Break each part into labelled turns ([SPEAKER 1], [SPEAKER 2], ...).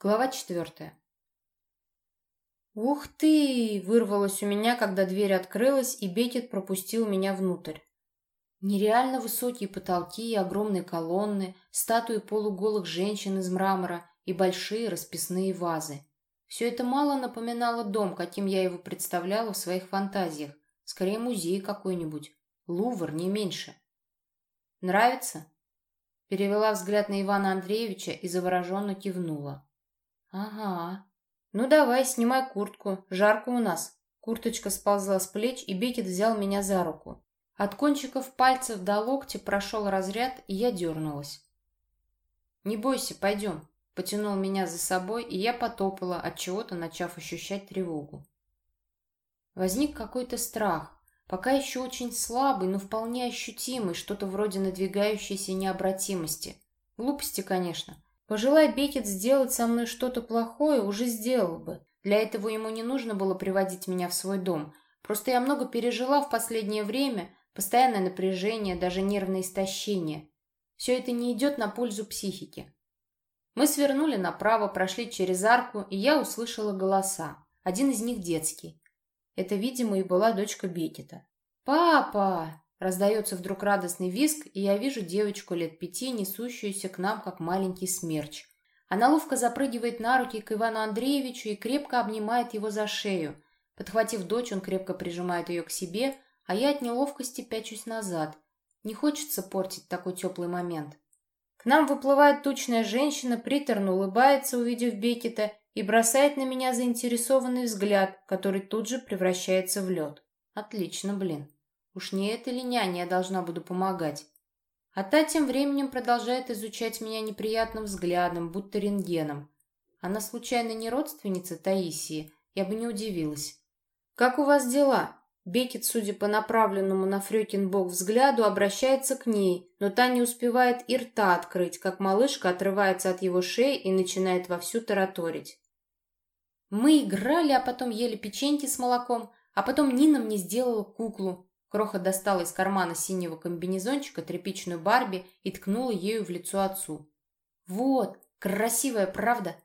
[SPEAKER 1] Глава четвертая. «Ух ты!» — вырвалось у меня, когда дверь открылась, и Бекет пропустил меня внутрь. Нереально высокие потолки и огромные колонны, статуи полуголых женщин из мрамора и большие расписные вазы. Все это мало напоминало дом, каким я его представляла в своих фантазиях. Скорее, музей какой-нибудь. Лувр, не меньше. «Нравится?» Перевела взгляд на Ивана Андреевича и завороженно кивнула. «Ага. Ну давай, снимай куртку. Жарко у нас». Курточка сползла с плеч, и Бекет взял меня за руку. От кончиков пальцев до локтя прошел разряд, и я дернулась. «Не бойся, пойдем», — потянул меня за собой, и я потопала, от чего-то начав ощущать тревогу. Возник какой-то страх, пока еще очень слабый, но вполне ощутимый, что-то вроде надвигающейся необратимости. Глупости, конечно. Пожелай Бекет сделать со мной что-то плохое, уже сделал бы. Для этого ему не нужно было приводить меня в свой дом. Просто я много пережила в последнее время, постоянное напряжение, даже нервное истощение. Все это не идет на пользу психике. Мы свернули направо, прошли через арку, и я услышала голоса. Один из них детский. Это, видимо, и была дочка Бекета. «Папа!» Раздается вдруг радостный визг, и я вижу девочку лет пяти, несущуюся к нам, как маленький смерч. Она ловко запрыгивает на руки к Ивану Андреевичу и крепко обнимает его за шею. Подхватив дочь, он крепко прижимает ее к себе, а я от неловкости пячусь назад. Не хочется портить такой теплый момент. К нам выплывает тучная женщина, приторно улыбается, увидев Бекета, и бросает на меня заинтересованный взгляд, который тут же превращается в лед. Отлично, блин. Уж не эта ли няня я должна буду помогать? А та тем временем продолжает изучать меня неприятным взглядом, будто рентгеном. Она случайно не родственница Таисии? Я бы не удивилась. «Как у вас дела?» Бекет, судя по направленному на Фрёкинбок взгляду, обращается к ней, но та не успевает и рта открыть, как малышка отрывается от его шеи и начинает вовсю тараторить. Мы играли, а потом ели печеньки с молоком, а потом Нина мне сделала куклу. Кроха достала из кармана синего комбинезончика тряпичную Барби и ткнула ею в лицо отцу. «Вот, красивая, правда?»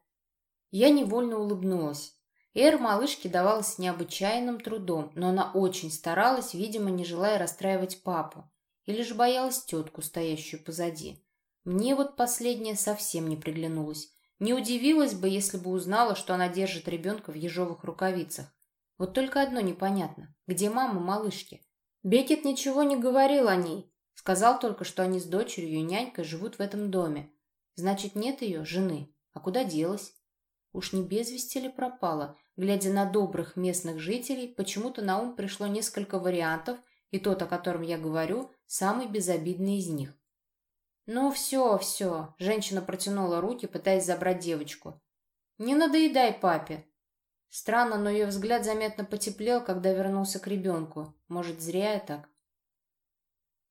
[SPEAKER 1] Я невольно улыбнулась. Эр малышке давалась необычайным трудом, но она очень старалась, видимо, не желая расстраивать папу. Или же боялась тетку, стоящую позади. Мне вот последняя совсем не приглянулась. Не удивилась бы, если бы узнала, что она держит ребенка в ежовых рукавицах. Вот только одно непонятно. Где мама малышки? Бекет ничего не говорил о ней. Сказал только, что они с дочерью и нянькой живут в этом доме. Значит, нет ее, жены. А куда делась? Уж не без вести ли пропала? Глядя на добрых местных жителей, почему-то на ум пришло несколько вариантов, и тот, о котором я говорю, самый безобидный из них. «Ну все, все», — женщина протянула руки, пытаясь забрать девочку. «Не надоедай папе. Странно, но ее взгляд заметно потеплел, когда вернулся к ребенку. Может, зря я так.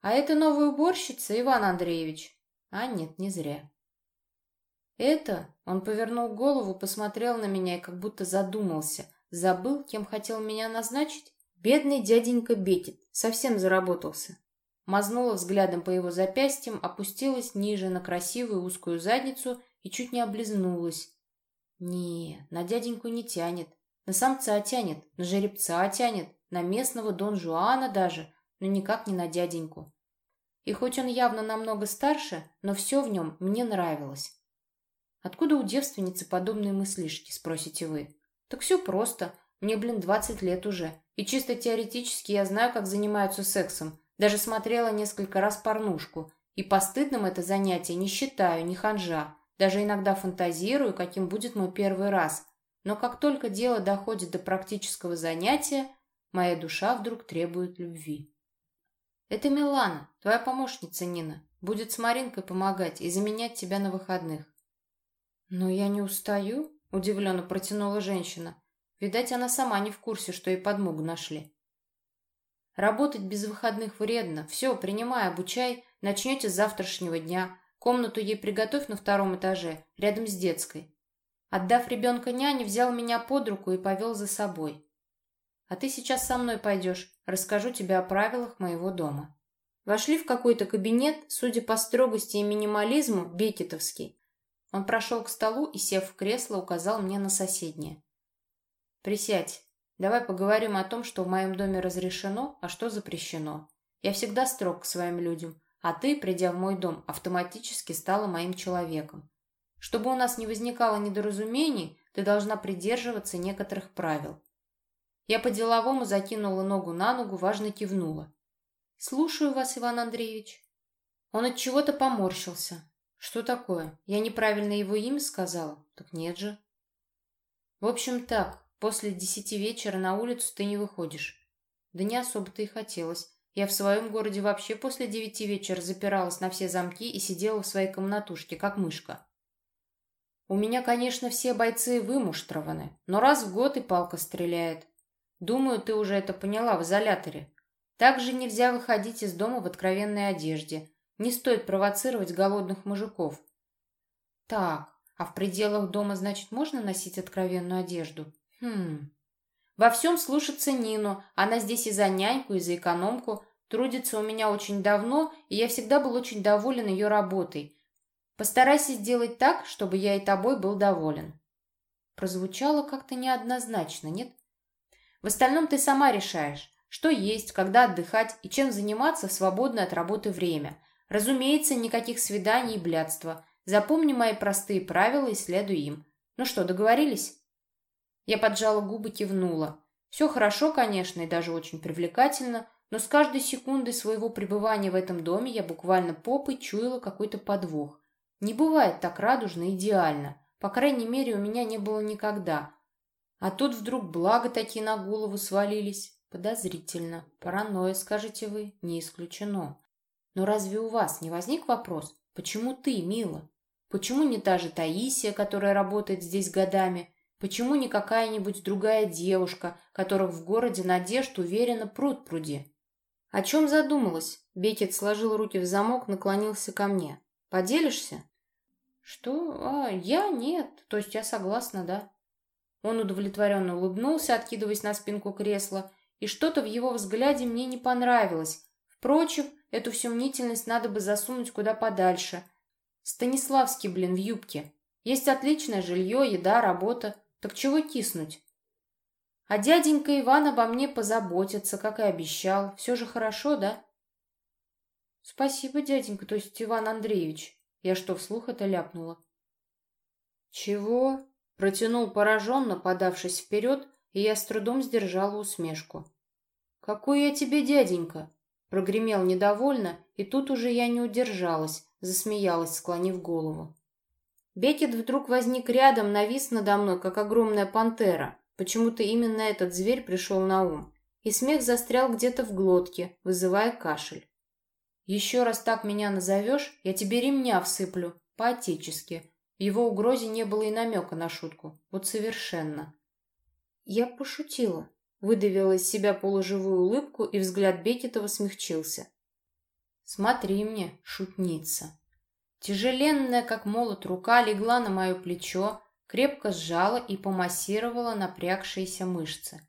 [SPEAKER 1] «А это новая уборщица, Иван Андреевич?» «А нет, не зря». «Это?» Он повернул голову, посмотрел на меня и как будто задумался. Забыл, кем хотел меня назначить? Бедный дяденька Бекет, совсем заработался. Мазнула взглядом по его запястьям, опустилась ниже на красивую узкую задницу и чуть не облизнулась. Не, на дяденьку не тянет. На самца тянет, на жеребца тянет, на местного Дон Жуана даже, но никак не на дяденьку. И хоть он явно намного старше, но все в нем мне нравилось. Откуда у девственницы подобные мыслишки, спросите вы? Так все просто. Мне, блин, 20 лет уже. И чисто теоретически я знаю, как занимаются сексом. Даже смотрела несколько раз порнушку. И постыдным это занятие не считаю, не ханжа. Даже иногда фантазирую, каким будет мой первый раз. Но как только дело доходит до практического занятия, моя душа вдруг требует любви. Это Милана, твоя помощница Нина. Будет с Маринкой помогать и заменять тебя на выходных. Но я не устаю, удивленно протянула женщина. Видать, она сама не в курсе, что ей подмогу нашли. Работать без выходных вредно. Все, принимай, обучай. Начнете с завтрашнего дня. Комнату ей приготовь на втором этаже, рядом с детской. Отдав ребенка няне, взял меня под руку и повел за собой. А ты сейчас со мной пойдешь, расскажу тебе о правилах моего дома. Вошли в какой-то кабинет, судя по строгости и минимализму, бекетовский. Он прошел к столу и, сев в кресло, указал мне на соседнее. «Присядь. Давай поговорим о том, что в моем доме разрешено, а что запрещено. Я всегда строг к своим людям, а ты, придя в мой дом, автоматически стала моим человеком. Чтобы у нас не возникало недоразумений, ты должна придерживаться некоторых правил. Я по-деловому закинула ногу на ногу, важно кивнула. «Слушаю вас, Иван Андреевич». Он от чего-то поморщился. «Что такое? Я неправильно его имя сказала? Так нет же». «В общем так, после десяти вечера на улицу ты не выходишь». «Да не особо-то и хотелось. Я в своем городе вообще после девяти вечера запиралась на все замки и сидела в своей комнатушке, как мышка». «У меня, конечно, все бойцы вымуштрованы, но раз в год и палка стреляет. Думаю, ты уже это поняла в изоляторе. Также нельзя выходить из дома в откровенной одежде. Не стоит провоцировать голодных мужиков. Так, а в пределах дома, значит, можно носить откровенную одежду? Хм. Во всем слушаться Нину. Она здесь и за няньку, и за экономку. Трудится у меня очень давно, и я всегда был очень доволен ее работой. Постарайся сделать так, чтобы я и тобой был доволен. Прозвучало как-то неоднозначно, нет? В остальном ты сама решаешь, что есть, когда отдыхать и чем заниматься в свободное от работы время. Разумеется, никаких свиданий и блядства. Запомни мои простые правила и следуй им. Ну что, договорились?» Я поджала губы, кивнула. Все хорошо, конечно, и даже очень привлекательно, но с каждой секундой своего пребывания в этом доме я буквально попой чуяла какой-то подвох. Не бывает так радужно идеально. По крайней мере, у меня не было никогда. А тут вдруг благо такие на голову свалились. Подозрительно. Паранойя, скажете вы, не исключено. Но разве у вас не возник вопрос, почему ты, Мила? Почему не та же Таисия, которая работает здесь годами? Почему не какая-нибудь другая девушка, которых в городе надежд уверенно пруд пруди? О чем задумалась? Бекет сложил руки в замок, наклонился ко мне. Поделишься? Что? А, я нет. То есть я согласна, да. Он удовлетворенно улыбнулся, откидываясь на спинку кресла, и что-то в его взгляде мне не понравилось. Впрочем, эту всю мнительность надо бы засунуть куда подальше. Станиславский, блин, в юбке. Есть отличное жилье, еда, работа. Так чего киснуть? А дяденька Иван обо мне позаботится, как и обещал. Все же хорошо, да? Спасибо, дяденька, то есть Иван Андреевич. Я что, вслух это ляпнула? Чего? Протянул пораженно, подавшись вперед, и я с трудом сдержала усмешку. «Какой я тебе дяденька?» Прогремел недовольно, и тут уже я не удержалась, засмеялась, склонив голову. Бекет вдруг возник рядом, навис надо мной, как огромная пантера. Почему-то именно этот зверь пришел на ум. И смех застрял где-то в глотке, вызывая кашель. «Еще раз так меня назовешь, я тебе ремня всыплю, по-отечески», его угрозе не было и намека на шутку. Вот совершенно. Я пошутила. Выдавила из себя полуживую улыбку, и взгляд Бекетова смягчился. «Смотри мне, шутница!» Тяжеленная, как молот, рука легла на мое плечо, крепко сжала и помассировала напрягшиеся мышцы.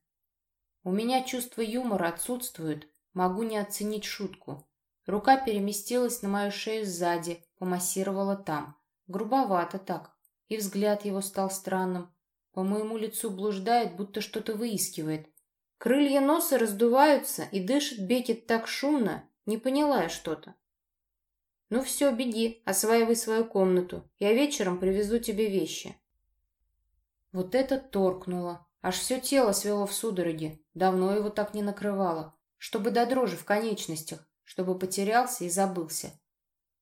[SPEAKER 1] У меня чувство юмора отсутствует, могу не оценить шутку. Рука переместилась на мою шею сзади, помассировала там. Грубовато так. И взгляд его стал странным. По моему лицу блуждает, будто что-то выискивает. Крылья носа раздуваются, и дышит Бекет так шумно. Не поняла я что-то. «Ну все, беги, осваивай свою комнату. Я вечером привезу тебе вещи». Вот это торкнуло. Аж все тело свело в судороге. Давно его так не накрывало. Чтобы до дрожи в конечностях. Чтобы потерялся и забылся.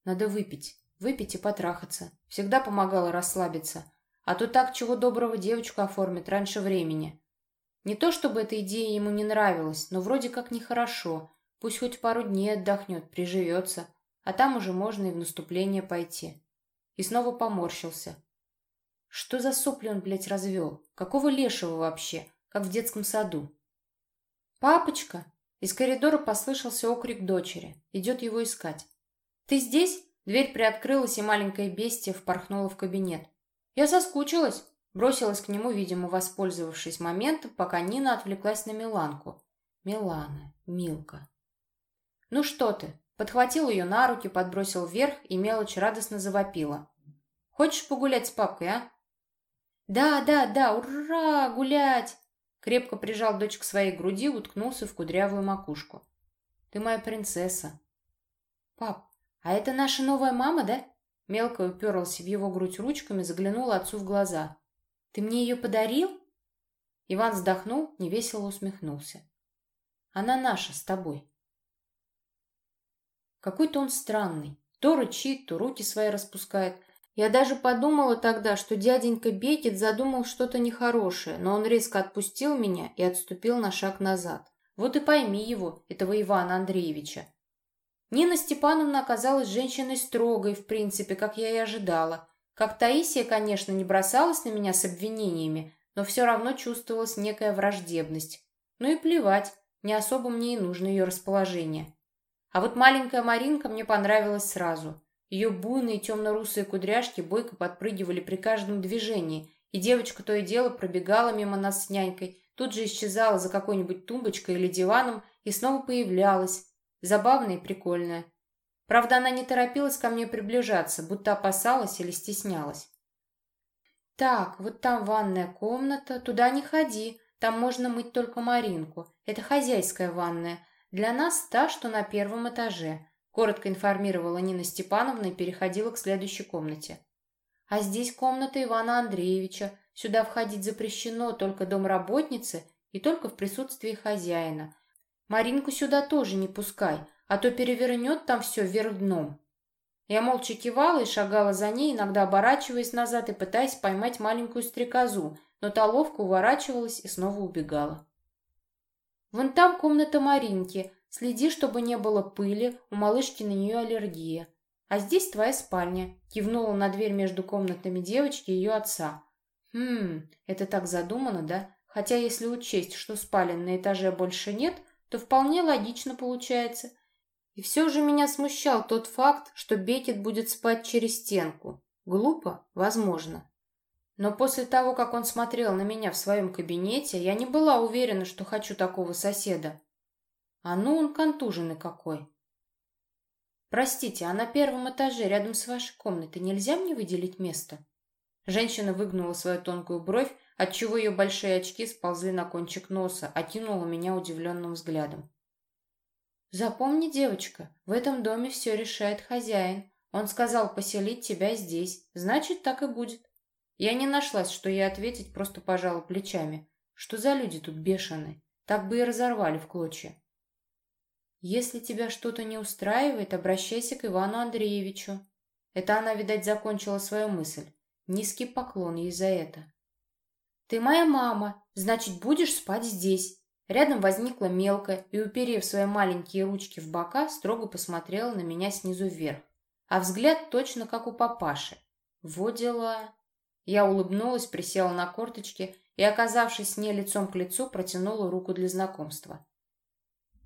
[SPEAKER 1] Надо выпить. Выпить и потрахаться. Всегда помогало расслабиться. А то так, чего доброго, девочку оформит раньше времени. Не то, чтобы эта идея ему не нравилась, но вроде как нехорошо. Пусть хоть пару дней отдохнет, приживется. А там уже можно и в наступление пойти. И снова поморщился. Что за сопли он, блядь, развел? Какого лешего вообще? Как в детском саду. «Папочка!» Из коридора послышался окрик дочери. Идет его искать. «Ты здесь?» Дверь приоткрылась, и маленькое бестие впорхнуло в кабинет. Я соскучилась. Бросилась к нему, видимо, воспользовавшись моментом, пока Нина отвлеклась на Миланку. Милана, Милка. «Ну что ты?» Подхватил ее на руки, подбросил вверх, и мелочь радостно завопила. Хочешь погулять с папкой, а?» «Да, да, да, ура, гулять!» Крепко прижал дочь к своей груди, уткнулся в кудрявую макушку. «Ты моя принцесса». «Пап, а это наша новая мама, да?» Мелко уперлась в его грудь ручками, заглянула отцу в глаза. «Ты мне ее подарил?» Иван вздохнул, невесело усмехнулся. «Она наша, с тобой». Какой-то он странный. То рычит, то руки свои распускает. Я даже подумала тогда, что дяденька Бекет задумал что-то нехорошее, но он резко отпустил меня и отступил на шаг назад. Вот и пойми его, этого Ивана Андреевича. Нина Степановна оказалась женщиной строгой, в принципе, как я и ожидала. Как Таисия, конечно, не бросалась на меня с обвинениями, но все равно чувствовалась некая враждебность. Ну и плевать, не особо мне и нужно ее расположение. А вот маленькая Маринка мне понравилась сразу. Ее буйные темно-русые кудряшки бойко подпрыгивали при каждом движении, и девочка то и дело пробегала мимо нас с нянькой, тут же исчезала за какой-нибудь тумбочкой или диваном и снова появлялась, забавная и прикольная. Правда, она не торопилась ко мне приближаться, будто опасалась или стеснялась. «Так, вот там ванная комната, туда не ходи, там можно мыть только Маринку. Это хозяйская ванная, для нас та, что на первом этаже», — коротко информировала Нина Степановна и переходила к следующей комнате. «А здесь комната Ивана Андреевича. Сюда входить запрещено только домработнице и только в присутствии хозяина. Маринку сюда тоже не пускай, а то перевернет там все вверх дном». Я молча кивала и шагала за ней, иногда оборачиваясь назад и пытаясь поймать маленькую стрекозу, но та ловко уворачивалась и снова убегала. Вон там комната Маринки. Следи, чтобы не было пыли, у малышки на нее аллергия. А здесь твоя спальня. Кивнула на дверь между комнатами девочки и ее отца. Хм, это так задумано, да? Хотя если учесть, что спален на этаже больше нет, то вполне логично получается. И все же меня смущал тот факт, что Бекет будет спать через стенку. Глупо? Возможно. Но после того, как он смотрел на меня в своем кабинете, я не была уверена, что хочу такого соседа. А ну он контуженный какой. Простите, а на первом этаже рядом с вашей комнатой нельзя мне выделить место? Женщина выгнула свою тонкую бровь, отчего ее большие очки сползли на кончик носа, окинула меня удивленным взглядом. «Запомни, девочка, в этом доме все решает хозяин. Он сказал поселить тебя здесь, значит, так и будет». Я не нашлась, что ей ответить, просто пожала плечами. Что за люди тут бешеные? Так бы и разорвали в клочья. Если тебя что-то не устраивает, обращайся к Ивану Андреевичу. Это она, видать, закончила свою мысль. Низкий поклон ей за это. Ты моя мама, значит, будешь спать здесь. Рядом возникла мелкая и, уперев свои маленькие ручки в бока, строго посмотрела на меня снизу вверх. А взгляд точно как у папаши. Во дела. Я улыбнулась, присела на корточки и, оказавшись с ней лицом к лицу, протянула руку для знакомства.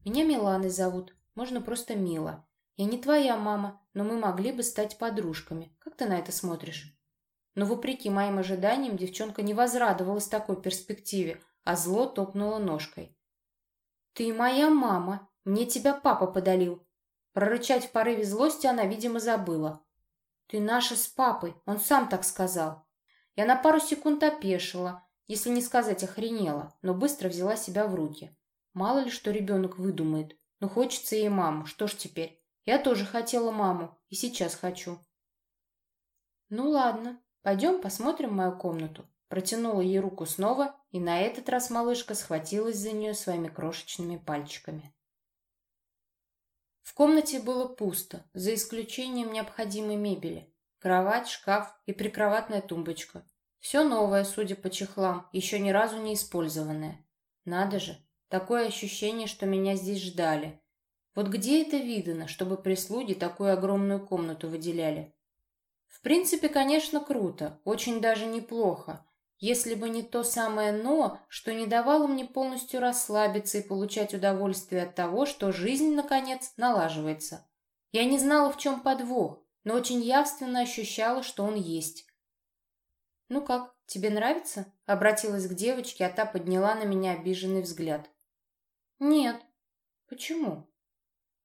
[SPEAKER 1] «Меня Миланой зовут, можно просто Мила. Я не твоя мама, но мы могли бы стать подружками. Как ты на это смотришь?» Но, вопреки моим ожиданиям, девчонка не возрадовалась такой перспективе, а зло топнула ножкой. «Ты моя мама. Мне тебя папа подалил». Прорычать в порыве злости она, видимо, забыла. «Ты наша с папой, он сам так сказал». Я на пару секунд опешила, если не сказать охренела, но быстро взяла себя в руки. Мало ли что ребенок выдумает. Ну, хочется ей маму, что ж теперь? Я тоже хотела маму, и сейчас хочу. Ну ладно, пойдем посмотрим мою комнату. Протянула ей руку снова, и на этот раз малышка схватилась за нее своими крошечными пальчиками. В комнате было пусто, за исключением необходимой мебели. Кровать, шкаф и прикроватная тумбочка. Все новое, судя по чехлам, еще ни разу не использованное. Надо же, такое ощущение, что меня здесь ждали. Вот где это видано, чтобы прислуги такую огромную комнату выделяли? В принципе, конечно, круто, очень даже неплохо, если бы не то самое «но», что не давало мне полностью расслабиться и получать удовольствие от того, что жизнь, наконец, налаживается. Я не знала, в чем подвох, но очень явственно ощущала, что он есть. «Ну как, тебе нравится?» — обратилась к девочке, а та подняла на меня обиженный взгляд. «Нет». «Почему?»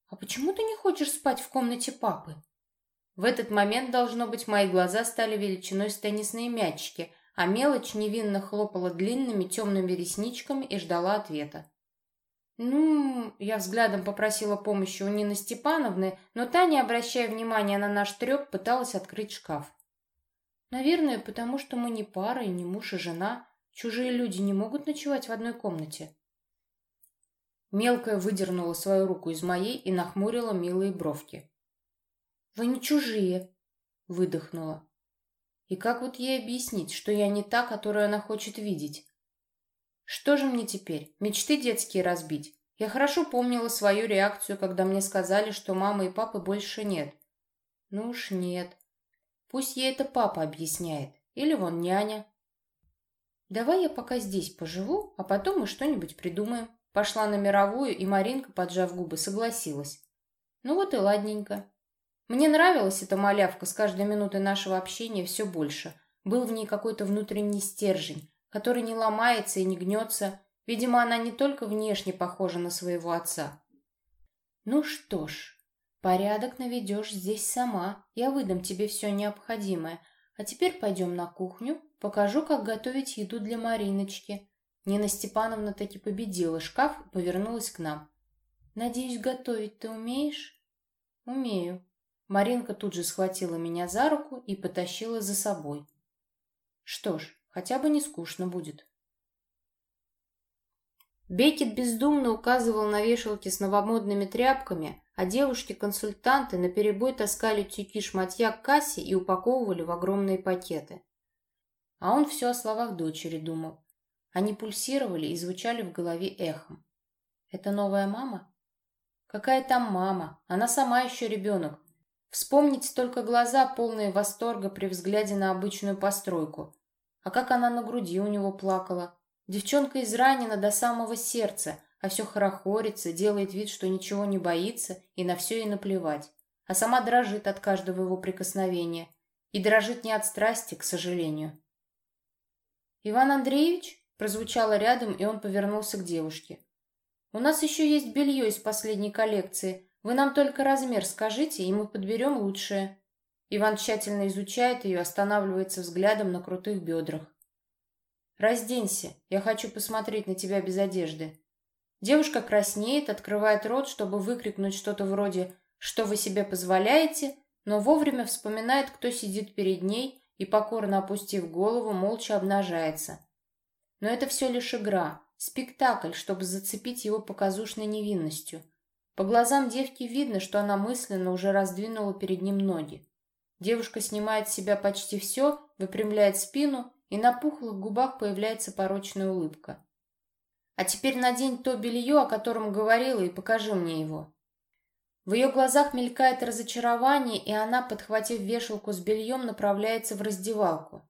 [SPEAKER 1] «А почему ты не хочешь спать в комнате папы?» В этот момент, должно быть, мои глаза стали величиной с теннисные мячики, а мелочь невинно хлопала длинными темными ресничками и ждала ответа. «Ну...» — я взглядом попросила помощи у Нины Степановны, но та, не обращая внимания на наш треп, пыталась открыть шкаф. «Наверное, потому что мы не пара и не муж и жена. Чужие люди не могут ночевать в одной комнате». Мелкая выдернула свою руку из моей и нахмурила милые бровки. «Вы не чужие», — выдохнула. «И как вот ей объяснить, что я не та, которую она хочет видеть?» Что же мне теперь? Мечты детские разбить? Я хорошо помнила свою реакцию, когда мне сказали, что мамы и папы больше нет. Ну уж нет. Пусть ей это папа объясняет. Или вон няня. Давай я пока здесь поживу, а потом мы что-нибудь придумаем. Пошла на мировую, и Маринка, поджав губы, согласилась. Ну вот и ладненько. Мне нравилась эта малявка с каждой минутой нашего общения все больше. Был в ней какой-то внутренний стержень, который не ломается и не гнется. Видимо, она не только внешне похожа на своего отца. Ну что ж, порядок наведешь здесь сама. Я выдам тебе все необходимое. А теперь пойдем на кухню, покажу, как готовить еду для Мариночки. Нина Степановна таки победила шкаф и повернулась к нам. «Надеюсь, готовить ты умеешь?» «Умею». Маринка тут же схватила меня за руку и потащила за собой. Что ж, Хотя бы не скучно будет. Бекет бездумно указывал на вешалки с новомодными тряпками, а девушки-консультанты наперебой таскали тюки-шматья к кассе и упаковывали в огромные пакеты. А он все о словах дочери думал. Они пульсировали и звучали в голове эхом. «Это новая мама?» «Какая там мама? Она сама еще ребенок. Вспомнить только глаза, полные восторга при взгляде на обычную постройку. А как она на груди у него плакала. Девчонка изранена до самого сердца, а все хорохорится, делает вид, что ничего не боится и на все ей наплевать. А сама дрожит от каждого его прикосновения. И дрожит не от страсти, к сожалению. «Иван Андреевич?» прозвучало рядом, и он повернулся к девушке. «У нас еще есть белье из последней коллекции. Вы нам только размер скажите, и мы подберем лучшее». Иван тщательно изучает ее, останавливается взглядом на крутых бедрах. «Разденься, я хочу посмотреть на тебя без одежды». Девушка краснеет, открывает рот, чтобы выкрикнуть что-то вроде «Что вы себе позволяете?», но вовремя вспоминает, кто сидит перед ней и, покорно опустив голову, молча обнажается. Но это все лишь игра, спектакль, чтобы зацепить его показушной невинностью. По глазам девки видно, что она мысленно уже раздвинула перед ним ноги. Девушка снимает с себя почти все, выпрямляет спину, и на пухлых губах появляется порочная улыбка. «А теперь надень то белье, о котором говорила, и покажи мне его». В ее глазах мелькает разочарование, и она, подхватив вешалку с бельем, направляется в раздевалку.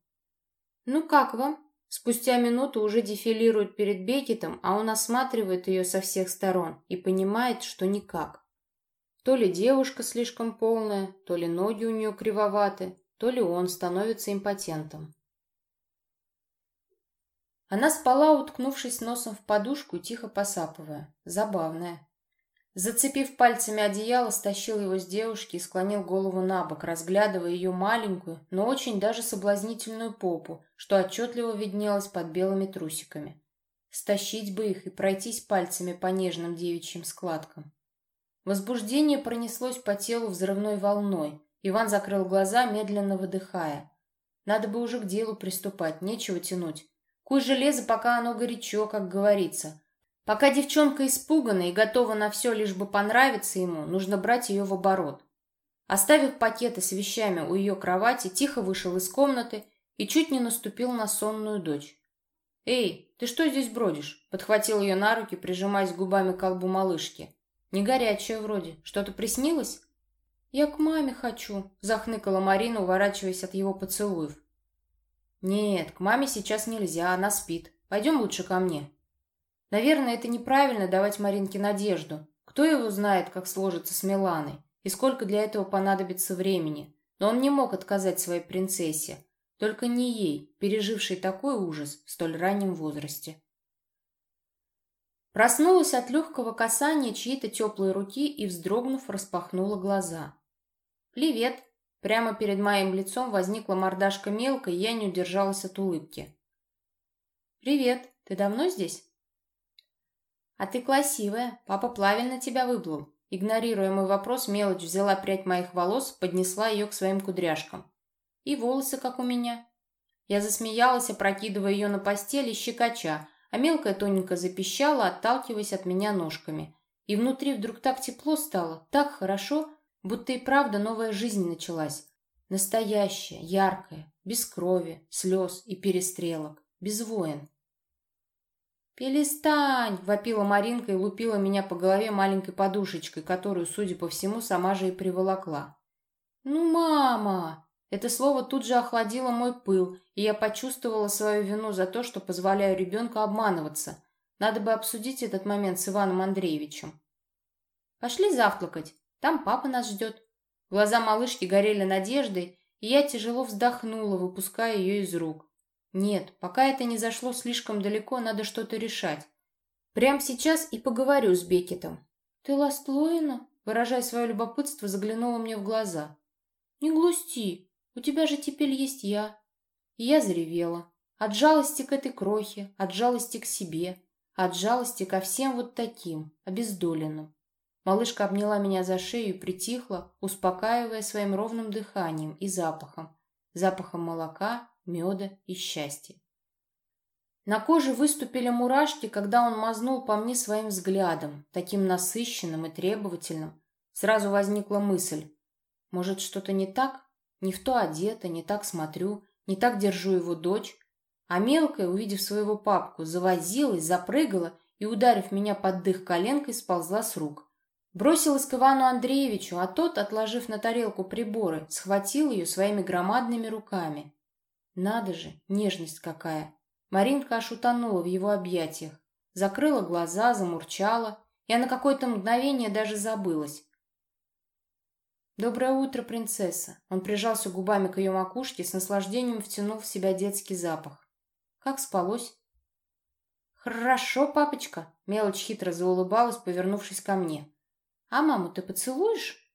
[SPEAKER 1] «Ну как вам?» Спустя минуту уже дефилирует перед Бекетом, а он осматривает ее со всех сторон и понимает, что никак. То ли девушка слишком полная, то ли ноги у нее кривоваты, то ли он становится импотентом. Она спала, уткнувшись носом в подушку тихо посапывая. Забавная. Зацепив пальцами одеяло, стащил его с девушки и склонил голову на бок, разглядывая ее маленькую, но очень даже соблазнительную попу, что отчетливо виднелось под белыми трусиками. Стащить бы их и пройтись пальцами по нежным девичьим складкам. Возбуждение пронеслось по телу взрывной волной. Иван закрыл глаза, медленно выдыхая. Надо бы уже к делу приступать, нечего тянуть. Куй железо, пока оно горячо, как говорится. Пока девчонка испугана и готова на все, лишь бы понравиться ему, нужно брать ее в оборот. Оставив пакеты с вещами у ее кровати, тихо вышел из комнаты и чуть не наступил на сонную дочь. «Эй, ты что здесь бродишь?» Подхватил ее на руки, прижимаясь губами к колбу малышки. Не горячая вроде. Что-то приснилось? Я к маме хочу, захныкала Марина, уворачиваясь от его поцелуев. Нет, к маме сейчас нельзя, она спит. Пойдем лучше ко мне. Наверное, это неправильно давать Маринке надежду. Кто его знает, как сложится с Миланой, и сколько для этого понадобится времени. Но он не мог отказать своей принцессе. Только не ей, пережившей такой ужас в столь раннем возрасте. Проснулась от легкого касания чьей-то теплой руки и, вздрогнув, распахнула глаза. «Привет!» Прямо перед моим лицом возникла мордашка мелкой, я не удержалась от улыбки. «Привет, ты давно здесь?» «А ты красивая, папа правильно тебя выблыл». Игнорируя мой вопрос, мелочь взяла прядь моих волос, поднесла ее к своим кудряшкам. «И волосы, как у меня». Я засмеялась, опрокидывая ее на постель и щекоча, а мелкая тоненько запищала, отталкиваясь от меня ножками. И внутри вдруг так тепло стало, так хорошо, будто и правда новая жизнь началась. Настоящая, яркая, без крови, слез и перестрелок, без войн. «Перестань!» — вопила Маринка и лупила меня по голове маленькой подушечкой, которую, судя по всему, сама же и приволокла. «Ну, мама!» Это слово тут же охладило мой пыл, и я почувствовала свою вину за то, что позволяю ребенку обманываться. Надо бы обсудить этот момент с Иваном Андреевичем. «Пошли завтракать, там папа нас ждет». Глаза малышки горели надеждой, и я тяжело вздохнула, выпуская ее из рук. Нет, пока это не зашло слишком далеко, надо что-то решать. Прямо сейчас и поговорю с Бекетом. «Ты Ластлоина?» Выражая свое любопытство, заглянула мне в глаза. «Не глусти, у тебя же теперь есть я». И я заревела. От жалости к этой крохе, от жалости к себе, от жалости ко всем вот таким, обездоленным. Малышка обняла меня за шею и притихла, успокаивая своим ровным дыханием и запахом. Запахом молока, меда и счастья. На коже выступили мурашки, когда он мазнул по мне своим взглядом, таким насыщенным и требовательным. Сразу возникла мысль. Может, что-то не так? Не в то одета, не так смотрю, не так держу его дочь. А мелкая, увидев своего папку, завозилась, запрыгала и, ударив меня под дых коленкой, сползла с рук. Бросилась к Ивану Андреевичу, а тот, отложив на тарелку приборы, схватил ее своими громадными руками. Надо же, нежность какая! Маринка аж утонула в его объятиях. Закрыла глаза, замурчала. Я на какое-то мгновение даже забылась. «Доброе утро, принцесса!» Он прижался губами к ее макушке, с наслаждением втянул в себя детский запах. «Как спалось?» «Хорошо, папочка!» Мелочь хитро заулыбалась, повернувшись ко мне. «А маму ты поцелуешь?»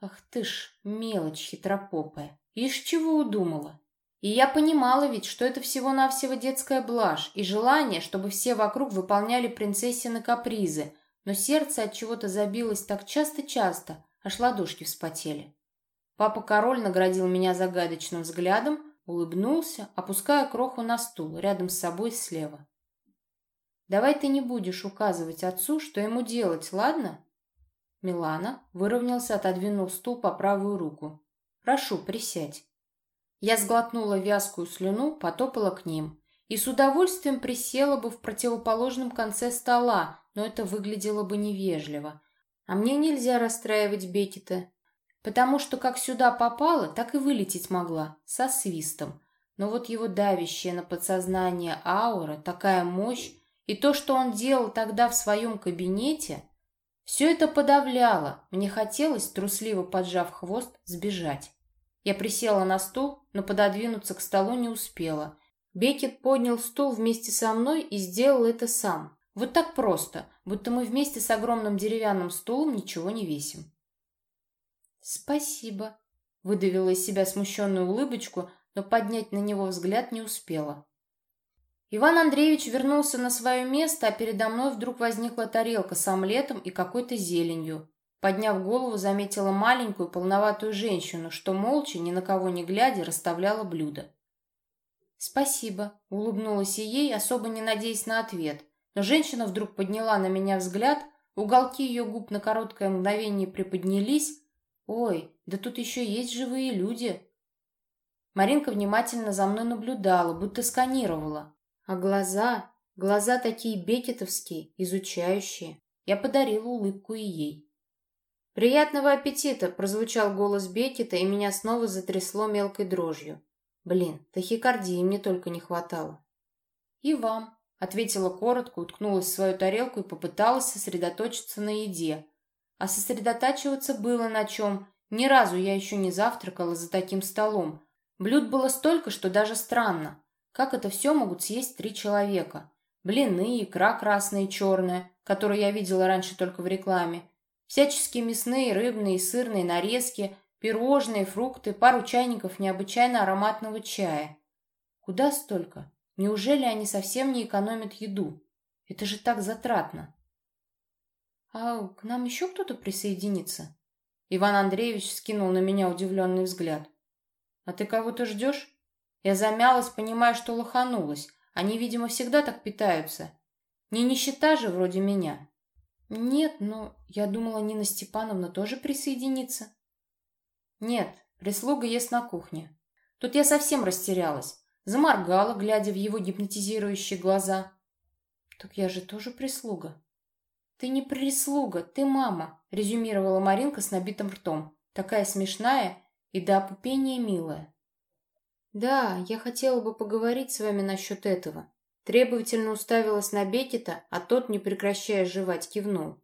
[SPEAKER 1] «Ах ты ж, мелочь хитропопая! Ишь чего удумала!» И я понимала ведь, что это всего-навсего детская блажь и желание, чтобы все вокруг выполняли принцессины капризы, но сердце от чего-то забилось так часто-часто, аж ладошки вспотели. Папа-король наградил меня загадочным взглядом, улыбнулся, опуская кроху на стул рядом с собой слева. «Давай ты не будешь указывать отцу, что ему делать, ладно?» Милана выровнялся, отодвинул стул по правую руку. «Прошу, присядь». Я сглотнула вязкую слюну, потопала к ним. И с удовольствием присела бы в противоположном конце стола, но это выглядело бы невежливо. А мне нельзя расстраивать Бекета, потому что как сюда попала, так и вылететь могла, со свистом. Но вот его давящая на подсознание аура, такая мощь, и то, что он делал тогда в своем кабинете, все это подавляло. Мне хотелось, трусливо поджав хвост, сбежать. Я присела на стул, но пододвинуться к столу не успела. Бекет поднял стул вместе со мной и сделал это сам. Вот так просто, будто мы вместе с огромным деревянным стулом ничего не весим. «Спасибо», — выдавила из себя смущенную улыбочку, но поднять на него взгляд не успела. Иван Андреевич вернулся на свое место, а передо мной вдруг возникла тарелка с омлетом и какой-то зеленью. Подняв голову, заметила маленькую полноватую женщину, что молча, ни на кого не глядя, расставляла блюдо. «Спасибо», — улыбнулась и ей, особо не надеясь на ответ. Но женщина вдруг подняла на меня взгляд, уголки ее губ на короткое мгновение приподнялись. «Ой, да тут еще есть живые люди!» Маринка внимательно за мной наблюдала, будто сканировала. А глаза, глаза такие бекетовские, изучающие. Я подарила улыбку и ей. «Приятного аппетита!» – прозвучал голос Бекета, и меня снова затрясло мелкой дрожью. Блин, тахикардии мне только не хватало. «И вам!» Ответила коротко, уткнулась в свою тарелку и попыталась сосредоточиться на еде. А сосредотачиваться было на чем. Ни разу я еще не завтракала за таким столом. Блюд было столько, что даже странно. Как это все могут съесть три человека? Блины, икра красная и черная, которую я видела раньше только в рекламе. Всяческие мясные, рыбные и сырные нарезки, Пирожные, фрукты, пару чайников необычайно ароматного чая. Куда столько? Неужели они совсем не экономят еду? Это же так затратно. А к нам еще кто-то присоединится? Иван Андреевич скинул на меня удивленный взгляд. А ты кого-то ждешь? Я замялась, понимая, что лоханулась. Они, видимо, всегда так питаются. Не нищета же вроде меня. Нет, но я думала, Нина Степановна тоже присоединится. Нет, прислуга есть на кухне. Тут я совсем растерялась. Заморгала, глядя в его гипнотизирующие глаза. Так я же тоже прислуга. Ты не прислуга, ты мама, резюмировала Маринка с набитым ртом. Такая смешная и до опупения милая. Да, я хотела бы поговорить с вами насчет этого. Требовательно уставилась на Бекета, а тот, не прекращая жевать, кивнул.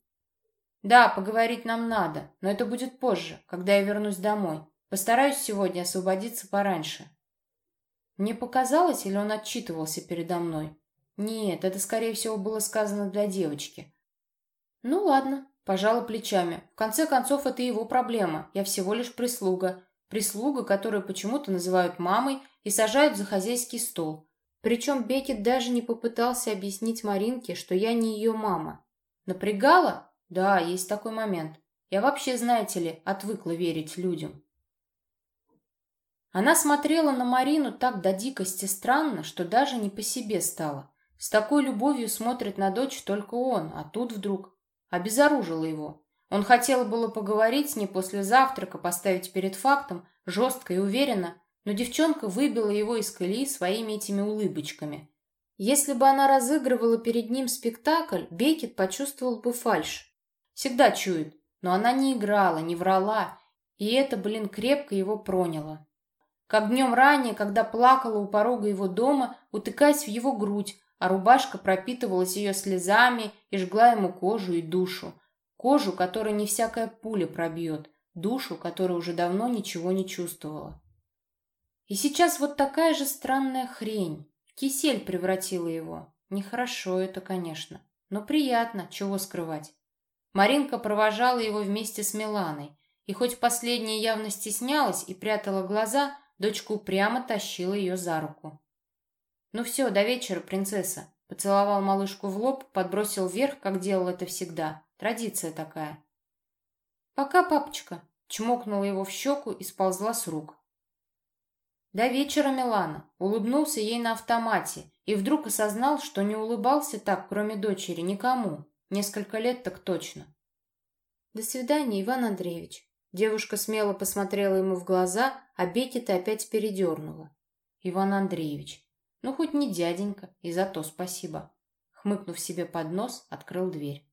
[SPEAKER 1] «Да, поговорить нам надо, но это будет позже, когда я вернусь домой. Постараюсь сегодня освободиться пораньше». Мне показалось, или он отчитывался передо мной? Нет, это, скорее всего, было сказано для девочки. Ну ладно, пожала плечами. В конце концов, это его проблема. Я всего лишь прислуга. Прислуга, которую почему-то называют мамой и сажают за хозяйский стол. Причем Бекет даже не попытался объяснить Маринке, что я не ее мама. Напрягала? Да, есть такой момент. Я вообще, знаете ли, отвыкла верить людям. Она смотрела на Марину так до дикости странно, что даже не по себе стало. С такой любовью смотрит на дочь только он, а тут вдруг обезоружила его. Он хотел было поговорить с ней после завтрака, поставить перед фактом, жестко и уверенно, но девчонка выбила его из колеи своими этими улыбочками. Если бы она разыгрывала перед ним спектакль, Бекет почувствовал бы фальшь. Всегда чует, но она не играла, не врала, и это, блин, крепко его проняло. Как днем ранее, когда плакала у порога его дома, утыкаясь в его грудь, а рубашка пропитывалась ее слезами и жгла ему кожу и душу. Кожу, которую не всякая пуля пробьет, душу, которая уже давно ничего не чувствовала. И сейчас вот такая же странная хрень. Кисель превратила его. Нехорошо это, конечно. Но приятно, чего скрывать. Маринка провожала его вместе с Миланой. И хоть последняя явно стеснялась и прятала глаза, дочка упрямо тащила ее за руку. «Ну все, до вечера, принцесса», — поцеловал малышку в лоб, подбросил вверх, как делал это всегда. Традиция такая. «Пока, папочка», — чмокнула его в щеку и сползла с рук. До вечера Милана улыбнулся ей на автомате и вдруг осознал, что не улыбался так, кроме дочери, никому. Несколько лет так точно. «До свидания, Иван Андреевич». Девушка смело посмотрела ему в глаза, а Бекета опять передернула. «Иван Андреевич, ну хоть не дяденька, и за то спасибо». Хмыкнув себе под нос, открыл дверь.